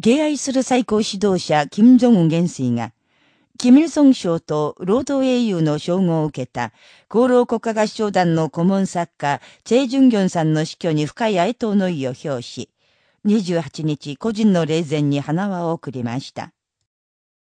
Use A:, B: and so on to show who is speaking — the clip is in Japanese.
A: 敬愛する最高指導者、金正恩元帥が、キミルソン賞と労働英雄の称号を受けた、厚労国家合唱団の顧問作家、チェ・ジュンギョンさんの死去に深い哀悼の意を表し、28日個人の霊前に花輪を送りました。